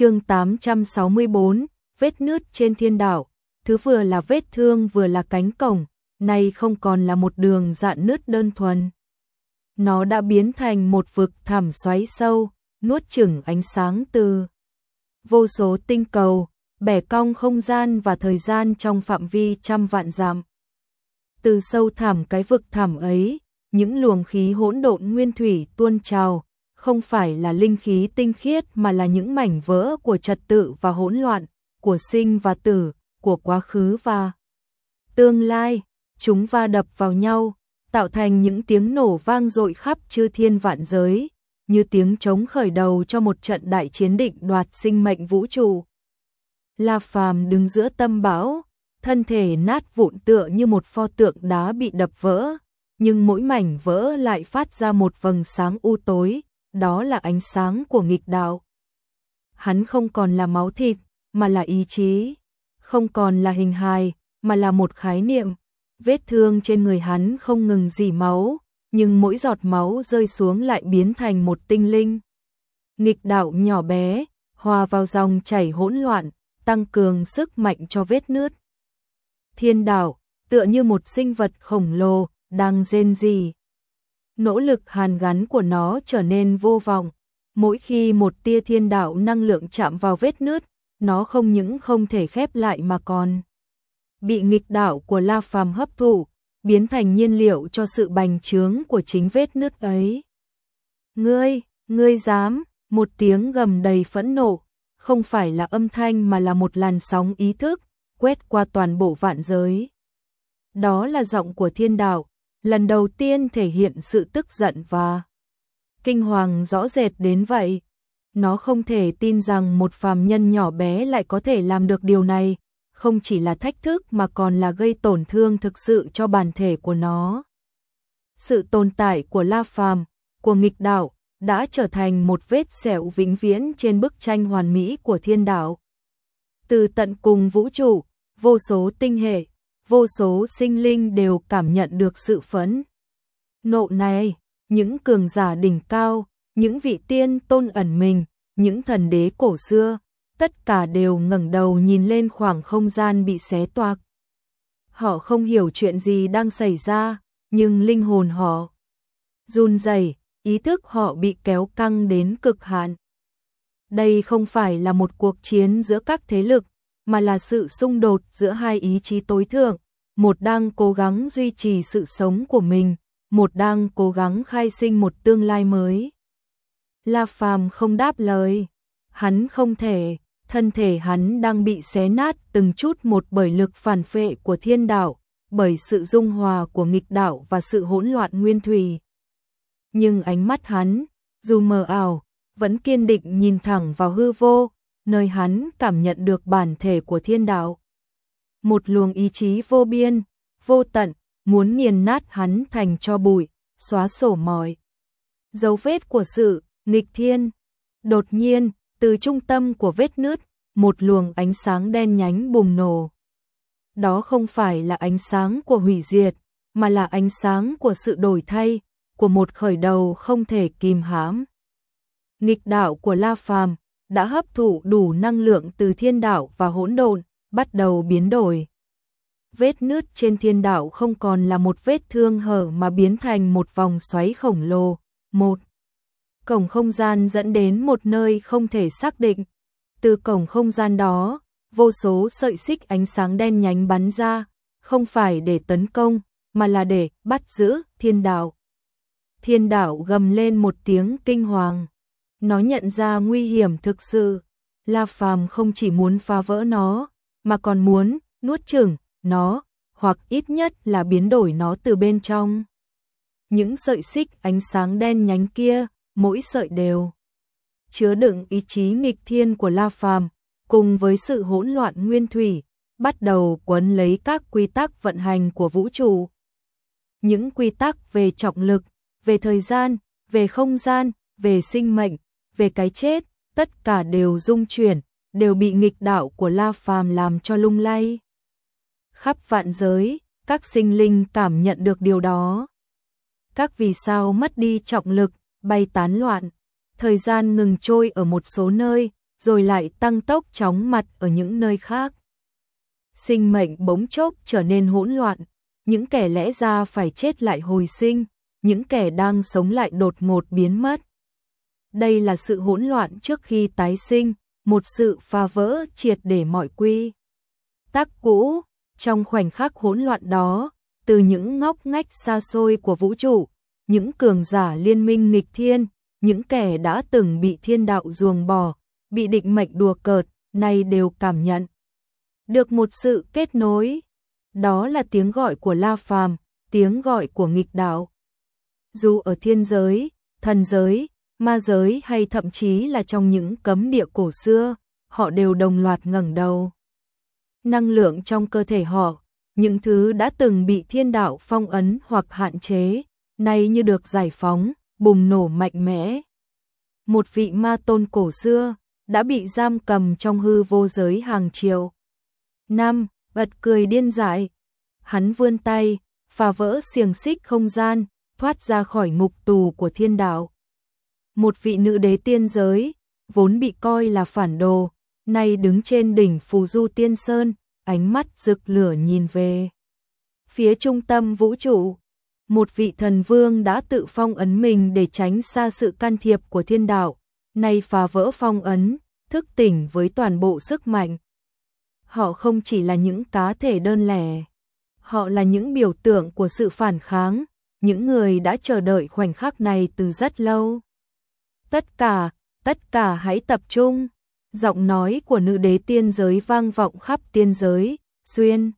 chương 864, vết nứt trên thiên đạo, thứ vừa là vết thương vừa là cánh cổng, nay không còn là một đường dạn nứt đơn thuần. Nó đã biến thành một vực thẳm xoáy sâu, nuốt chửng ánh sáng từ vô số tinh cầu, bẻ cong không gian và thời gian trong phạm vi trăm vạn dặm. Từ sâu thẳm cái vực thẳm ấy, những luồng khí hỗn độn nguyên thủy tuôn trào, không phải là linh khí tinh khiết mà là những mảnh vỡ của trật tự và hỗn loạn, của sinh và tử, của quá khứ và tương lai, chúng va đập vào nhau, tạo thành những tiếng nổ vang dội khắp chư thiên vạn giới, như tiếng trống khởi đầu cho một trận đại chiến định đoạt sinh mệnh vũ trụ. La Phàm đứng giữa tâm bão, thân thể nát vụn tựa như một pho tượng đá bị đập vỡ, nhưng mỗi mảnh vỡ lại phát ra một vầng sáng u tối, đó là ánh sáng của nghịch đạo. Hắn không còn là máu thịt, mà là ý chí, không còn là hình hài, mà là một khái niệm. Vết thương trên người hắn không ngừng dỉ máu, nhưng mỗi giọt máu rơi xuống lại biến thành một tinh linh. Nghịch đạo nhỏ bé, hòa vào dòng chảy hỗn loạn, tăng cường sức mạnh cho vết nứt. Thiên đạo, tựa như một sinh vật khổng lồ, đang rên rỉ. Nỗ lực hàn gắn của nó trở nên vô vọng. Mỗi khi một tia thiên đạo năng lượng chạm vào vết nứt, nó không những không thể khép lại mà còn bị nghịch đạo của La Phàm hấp thụ, biến thành nhiên liệu cho sự bành trướng của chính vết nứt ấy. Ngươi, ngươi dám, một tiếng gầm đầy phẫn nộ, không phải là âm thanh mà là một làn sóng ý thức, quét qua toàn bộ vạn giới. Đó là giọng của thiên đạo, lần đầu tiên thể hiện sự tức giận và kinh hoàng rõ rệt đến vậy. Nó không thể tin rằng một phàm nhân nhỏ bé lại có thể làm được điều này, không chỉ là thách thức mà còn là gây tổn thương thực sự cho bản thể của nó. Sự tồn tại của La Phàm, của nghịch đạo, đã trở thành một vết sẹo vĩnh viễn trên bức tranh hoàn mỹ của thiên đạo. Từ tận cùng vũ trụ, vô số tinh hệ, vô số sinh linh đều cảm nhận được sự phẫn. Nộ này, những cường giả đỉnh cao, những vị tiên tôn ẩn mình, những thần đế cổ xưa, tất cả đều ngẩng đầu nhìn lên khoảng không gian bị xé toạc. Họ không hiểu chuyện gì đang xảy ra, nhưng linh hồn họ run rẩy, ý thức họ bị kéo căng đến cực hạn. Đây không phải là một cuộc chiến giữa các thế lực, mà là sự xung đột giữa hai ý chí tối thượng, một đang cố gắng duy trì sự sống của mình, một đang cố gắng khai sinh một tương lai mới. La Phàm không đáp lời, hắn không thể, thân thể hắn đang bị xé nát từng chút một bởi lực phản phệ của thiên đạo, bởi sự dung hòa của nghịch đạo và sự hỗn loạn nguyên thủy. Nhưng ánh mắt hắn, dù mờ ảo, vẫn kiên định nhìn thẳng vào hư vô, nơi hắn cảm nhận được bản thể của thiên đạo. Một luồng ý chí vô biên, vô tận, muốn nghiền nát hắn thành cho bụi, xóa sổ mọi. Dấu vết của sự, nghịch thiên. Đột nhiên, từ trung tâm của vết nứt, một luồng ánh sáng đen nhánh bùng nổ. Đó không phải là ánh sáng của hủy diệt, mà là ánh sáng của sự đổi thay, của một khởi đầu không thể kìm hãm. Nghịch đạo của La Phàm đã hấp thụ đủ năng lượng từ thiên đạo và hỗn độn, bắt đầu biến đổi. Vết nứt trên thiên đạo không còn là một vết thương hở mà biến thành một vòng xoáy khổng lồ, một cổng không gian dẫn đến một nơi không thể xác định. Từ cổng không gian đó, vô số sợi xích ánh sáng đen nhánh bắn ra, không phải để tấn công, mà là để bắt giữ thiên đạo. Thiên đạo gầm lên một tiếng kinh hoàng. Nó nhận ra nguy hiểm thực sự. La Phàm không chỉ muốn phá vỡ nó, mà còn muốn nuốt chửng nó, hoặc ít nhất là biến đổi nó từ bên trong. Những sợi xích ánh sáng đen nhánh kia, mỗi sợi đều chứa đựng ý chí nghịch thiên của La Phàm, cùng với sự hỗn loạn nguyên thủy, bắt đầu quấn lấy các quy tắc vận hành của vũ trụ. Những quy tắc về trọng lực, về thời gian, về không gian, về sinh mệnh, về cái chết, tất cả đều dung chuyển, đều bị nghịch đạo của La Phàm làm cho lung lay. Khắp vạn giới, các sinh linh cảm nhận được điều đó. Các vì sao mất đi trọng lực, bay tán loạn, thời gian ngừng trôi ở một số nơi, rồi lại tăng tốc chóng mặt ở những nơi khác. Sinh mệnh bỗng chốc trở nên hỗn loạn, những kẻ lẽ ra phải chết lại hồi sinh, những kẻ đang sống lại đột ngột biến mất. Đây là sự hỗn loạn trước khi tái sinh, một sự phá vỡ triệt để mọi quy. Tắc cũ, trong khoảnh khắc hỗn loạn đó, từ những ngóc ngách xa xôi của vũ trụ, những cường giả liên minh nghịch thiên, những kẻ đã từng bị thiên đạo ruồng bỏ, bị định mệnh đùa cợt, nay đều cảm nhận được một sự kết nối. Đó là tiếng gọi của La Phàm, tiếng gọi của nghịch đạo. Dù ở thiên giới, thần giới, ma giới hay thậm chí là trong những cấm địa cổ xưa, họ đều đồng loạt ngẩng đầu. Năng lượng trong cơ thể họ, những thứ đã từng bị thiên đạo phong ấn hoặc hạn chế, nay như được giải phóng, bùng nổ mạnh mẽ. Một vị ma tôn cổ xưa đã bị giam cầm trong hư vô giới hàng triệu. Năm, bật cười điên dại. Hắn vươn tay, phá vỡ xiềng xích không gian, thoát ra khỏi ngục tù của thiên đạo. Một vị nữ đế tiên giới, vốn bị coi là phản đồ, nay đứng trên đỉnh phù du tiên sơn, ánh mắt rực lửa nhìn về. Phía trung tâm vũ trụ, một vị thần vương đã tự phong ấn mình để tránh xa sự can thiệp của thiên đạo, nay phá vỡ phong ấn, thức tỉnh với toàn bộ sức mạnh. Họ không chỉ là những cá thể đơn lẻ, họ là những biểu tượng của sự phản kháng, những người đã chờ đợi khoảnh khắc này từ rất lâu. Tất cả, tất cả hãy tập trung. Giọng nói của nữ đế tiên giới vang vọng khắp tiên giới, xuyên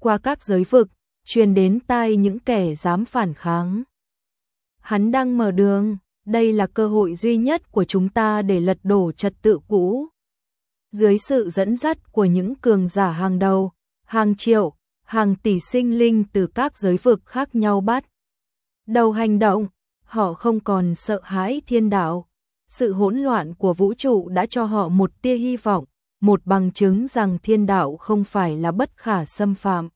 qua các giới vực, truyền đến tai những kẻ dám phản kháng. Hắn đang mở đường, đây là cơ hội duy nhất của chúng ta để lật đổ trật tự cũ. Dưới sự dẫn dắt của những cường giả hàng đầu, hàng triệu, hàng tỷ sinh linh từ các giới vực khác nhau bắt đầu hành động, họ không còn sợ hãi thiên đạo. Sự hỗn loạn của vũ trụ đã cho họ một tia hy vọng, một bằng chứng rằng thiên đạo không phải là bất khả xâm phạm.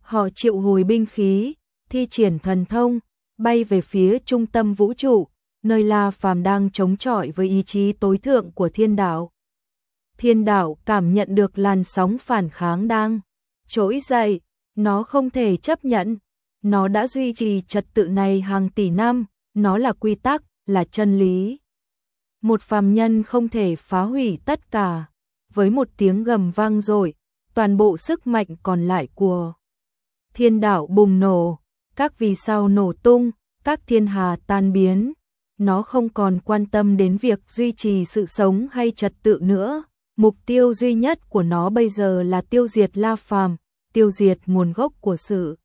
Họ triệu hồi binh khí, thi triển thần thông, bay về phía trung tâm vũ trụ, nơi La Phàm đang chống chọi với ý chí tối thượng của thiên đạo. Thiên đạo cảm nhận được làn sóng phản kháng đang trỗi dậy, nó không thể chấp nhận, nó đã duy trì trật tự này hàng tỷ năm, nó là quy tắc, là chân lý. Một phàm nhân không thể phá hủy tất cả. Với một tiếng gầm vang dội, toàn bộ sức mạnh còn lại của thiên đạo bùng nổ, các vì sao nổ tung, các thiên hà tan biến. Nó không còn quan tâm đến việc duy trì sự sống hay trật tự nữa. Mục tiêu duy nhất của nó bây giờ là tiêu diệt La Phàm, tiêu diệt nguồn gốc của sự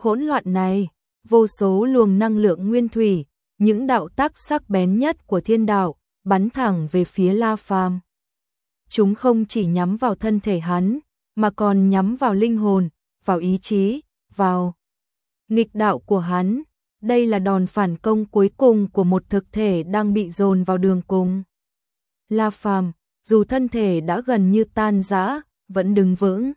hỗn loạn này. Vô số luồng năng lượng nguyên thủy, những đạo tác sắc bén nhất của thiên đạo, bắn thẳng về phía La Phàm. Chúng không chỉ nhắm vào thân thể hắn, mà còn nhắm vào linh hồn, vào ý chí, vào nghịch đạo của hắn. Đây là đòn phản công cuối cùng của một thực thể đang bị dồn vào đường cùng. La Phàm, dù thân thể đã gần như tan rã, vẫn đứng vững.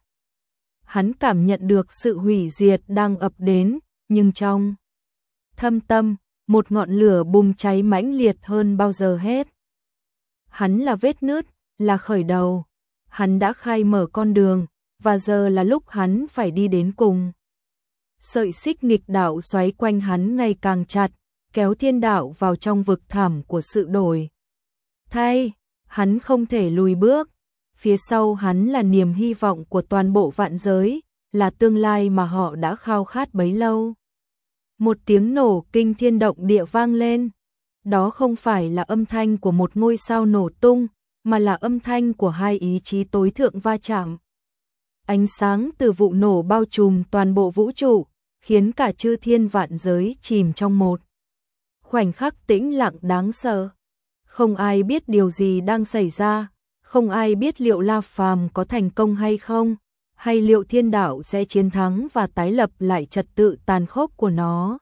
Hắn cảm nhận được sự hủy diệt đang ập đến, nhưng trong thâm tâm, một ngọn lửa bùng cháy mãnh liệt hơn bao giờ hết. Hắn là vết nứt, là khởi đầu. Hắn đã khai mở con đường, và giờ là lúc hắn phải đi đến cùng. Sợi xích nghịch đạo xoáy quanh hắn ngày càng chặt, kéo thiên đạo vào trong vực thẳm của sự đổi. Thay, hắn không thể lùi bước. Phía sau hắn là niềm hy vọng của toàn bộ vạn giới, là tương lai mà họ đã khao khát bấy lâu. Một tiếng nổ kinh thiên động địa vang lên. Đó không phải là âm thanh của một ngôi sao nổ tung, mà là âm thanh của hai ý chí tối thượng va chạm. Ánh sáng từ vụ nổ bao trùm toàn bộ vũ trụ, khiến cả chư thiên vạn giới chìm trong một. Khoảnh khắc tĩnh lặng đáng sợ. Không ai biết điều gì đang xảy ra, không ai biết liệu La Phàm có thành công hay không, hay liệu thiên đạo sẽ chiến thắng và tái lập lại trật tự tàn khốc của nó.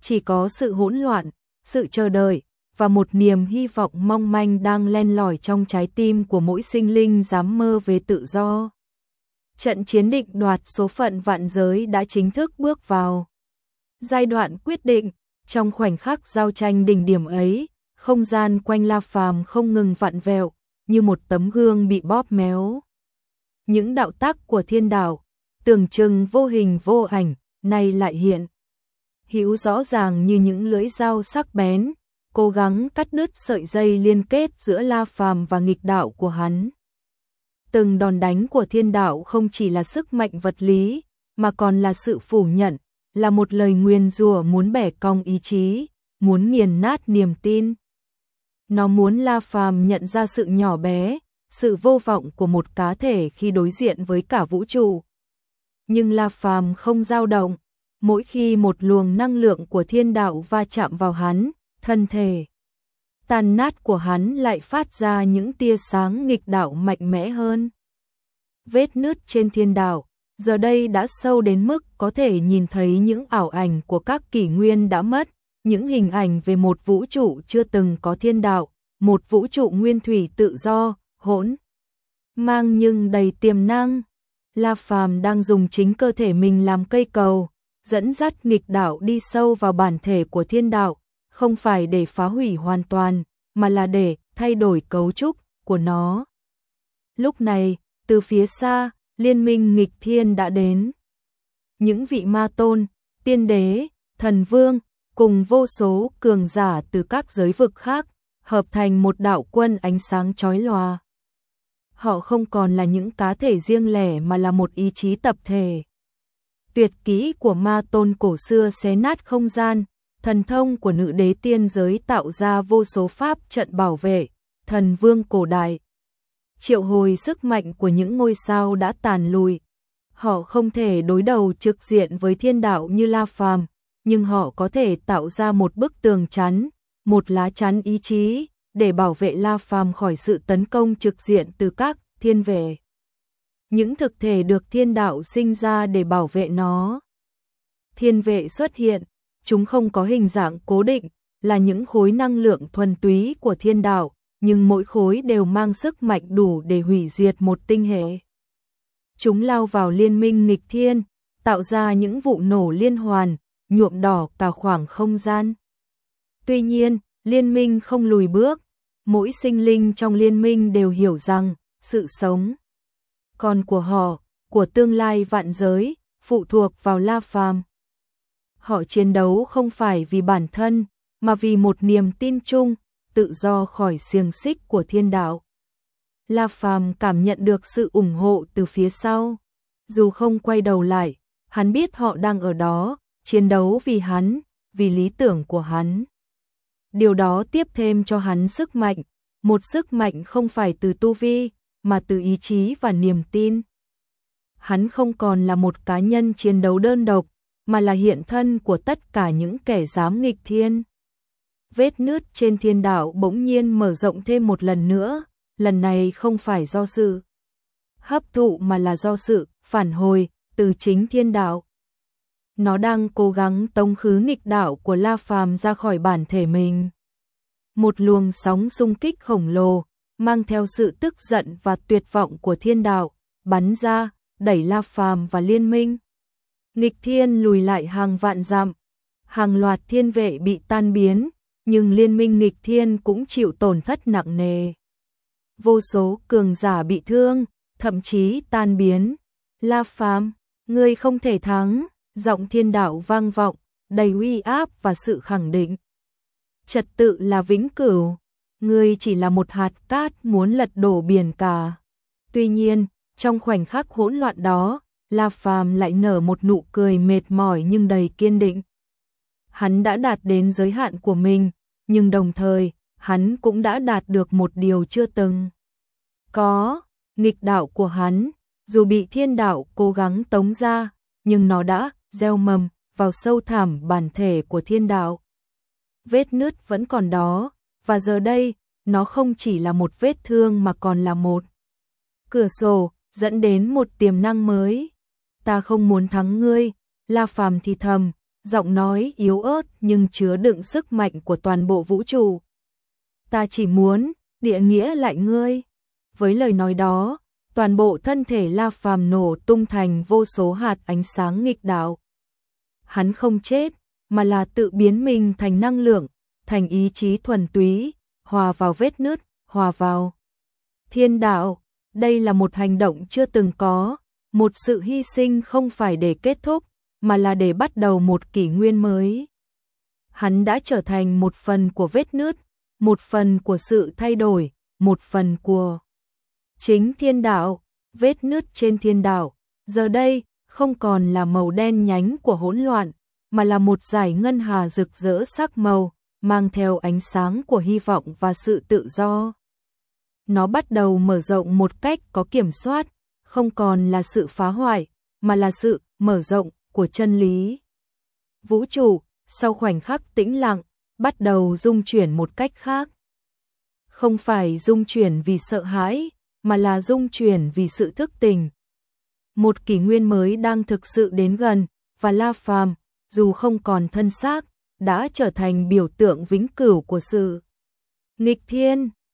Chỉ có sự hỗn loạn, sự chờ đợi, và một niềm hy vọng mong manh đang len lỏi trong trái tim của mỗi sinh linh dám mơ về tự do. Trận chiến định đoạt số phận vạn giới đã chính thức bước vào. Giai đoạn quyết định, trong khoảnh khắc giao tranh đỉnh điểm ấy, không gian quanh La Phàm không ngừng vặn vẹo, như một tấm gương bị bóp méo. Những đạo tác của thiên đạo, tưởng chừng vô hình vô ảnh, nay lại hiện. Hữu rõ ràng như những lưỡi dao sắc bén, cố gắng cắt đứt sợi dây liên kết giữa La Phàm và nghịch đạo của hắn. Từng đòn đánh của thiên đạo không chỉ là sức mạnh vật lý, mà còn là sự phủ nhận, là một lời nguyền rủa muốn bẻ cong ý chí, muốn nghiền nát niềm tin. Nó muốn La Phàm nhận ra sự nhỏ bé, sự vô vọng của một cá thể khi đối diện với cả vũ trụ. Nhưng La Phàm không dao động, mỗi khi một luồng năng lượng của thiên đạo va chạm vào hắn, thân thể tàn nát của hắn lại phát ra những tia sáng nghịch đạo mạnh mẽ hơn. Vết nứt trên thiên đạo, giờ đây đã sâu đến mức có thể nhìn thấy những ảo ảnh của các kỷ nguyên đã mất, những hình ảnh về một vũ trụ chưa từng có thiên đạo, một vũ trụ nguyên thủy tự do, hỗn mang nhưng đầy tiềm năng. La Phàm đang dùng chính cơ thể mình làm cây cầu, dẫn dắt nghịch đạo đi sâu vào bản thể của thiên đạo, không phải để phá hủy hoàn toàn, mà là để thay đổi cấu trúc của nó. Lúc này, từ phía xa, liên minh nghịch thiên đã đến. Những vị ma tôn, tiên đế, thần vương, cùng vô số cường giả từ các giới vực khác, hợp thành một đạo quân ánh sáng chói lòa. Họ không còn là những cá thể riêng lẻ mà là một ý chí tập thể. Tuyệt kỹ của ma tôn cổ xưa xé nát không gian, thần thông của nữ đế tiên giới tạo ra vô số pháp trận bảo vệ, thần vương cổ đại. Triệu hồi sức mạnh của những ngôi sao đã tàn lùi. Họ không thể đối đầu trực diện với thiên đạo như La Phàm, nhưng họ có thể tạo ra một bức tường chắn, một lá chắn ý chí, để bảo vệ La Phàm khỏi sự tấn công trực diện từ các thiên vệ. Những thực thể được thiên đạo sinh ra để bảo vệ nó. Thiên vệ xuất hiện, chúng không có hình dạng cố định, là những khối năng lượng thuần túy của thiên đạo, nhưng mỗi khối đều mang sức mạnh đủ để hủy diệt một tinh hệ. Chúng lao vào liên minh nghịch thiên, tạo ra những vụ nổ liên hoàn, nhuộm đỏ cả khoảng không gian. Tuy nhiên, liên minh không lùi bước, mỗi sinh linh trong liên minh đều hiểu rằng sự sống còn của họ, của tương lai vạn giới, phụ thuộc vào La Phàm. Họ chiến đấu không phải vì bản thân, mà vì một niềm tin chung, tự do khỏi xiềng xích của thiên đạo. La Phàm cảm nhận được sự ủng hộ từ phía sau, dù không quay đầu lại, hắn biết họ đang ở đó, chiến đấu vì hắn, vì lý tưởng của hắn. Điều đó tiếp thêm cho hắn sức mạnh, một sức mạnh không phải từ tu vi, mà từ ý chí và niềm tin. Hắn không còn là một cá nhân chiến đấu đơn độc, mà là hiện thân của tất cả những kẻ dám nghịch thiên. Vết nứt trên thiên đạo bỗng nhiên mở rộng thêm một lần nữa, lần này không phải do sự hấp thụ mà là do sự phản hồi từ chính thiên đạo. Nó đang cố gắng tống khứ nghịch đạo của La Phàm ra khỏi bản thể mình. Một luồng sóng xung kích khổng lồ, mang theo sự tức giận và tuyệt vọng của thiên đạo, bắn ra, đẩy La Phàm và liên minh. Nghịch thiên lùi lại hàng vạn dặm, hàng loạt thiên vệ bị tan biến, nhưng liên minh nghịch thiên cũng chịu tổn thất nặng nề. Vô số cường giả bị thương, thậm chí tan biến. La Phàm, ngươi không thể thắng, giọng thiên đạo vang vọng, đầy uy áp và sự khẳng định. Trật tự là vĩnh cửu, ngươi chỉ là một hạt cát muốn lật đổ biển cả. Tuy nhiên, trong khoảnh khắc hỗn loạn đó, La Phàm lại nở một nụ cười mệt mỏi nhưng đầy kiên định. Hắn đã đạt đến giới hạn của mình, nhưng đồng thời, hắn cũng đã đạt được một điều chưa từng. Có, nghịch đạo của hắn, dù bị thiên đạo cố gắng tống ra, nhưng nó đã gieo mầm vào sâu thẳm bản thể của thiên đạo. Vết nứt vẫn còn đó, và giờ đây, nó không chỉ là một vết thương mà còn là một cửa sổ, dẫn đến một tiềm năng mới. Ta không muốn thắng ngươi, La Phàm thì thầm, giọng nói yếu ớt nhưng chứa đựng sức mạnh của toàn bộ vũ trụ. Ta chỉ muốn, địa nghĩa lại ngươi. Với lời nói đó, toàn bộ thân thể La Phàm nổ tung thành vô số hạt ánh sáng nghịch đạo. Hắn không chết, mà là tự biến mình thành năng lượng, thành ý chí thuần túy, hòa vào vết nứt, hòa vào thiên đạo. Đây là một hành động chưa từng có, một sự hy sinh không phải để kết thúc, mà là để bắt đầu một kỷ nguyên mới. Hắn đã trở thành một phần của vết nứt, một phần của sự thay đổi, một phần của chính thiên đạo, vết nứt trên thiên đạo. Giờ đây, không còn là màu đen nhánh của hỗn loạn, mà là một dải ngân hà rực rỡ sắc màu, mang theo ánh sáng của hy vọng và sự tự do. Nó bắt đầu mở rộng một cách có kiểm soát, không còn là sự phá hoại, mà là sự mở rộng của chân lý. Vũ trụ, sau khoảnh khắc tĩnh lặng, bắt đầu dung chuyển một cách khác. Không phải dung chuyển vì sợ hãi, mà là dung chuyển vì sự thức tỉnh. Một kỷ nguyên mới đang thực sự đến gần, và La Phàm, dù không còn thân xác, đã trở thành biểu tượng vĩnh cửu của sự nghịch thiên.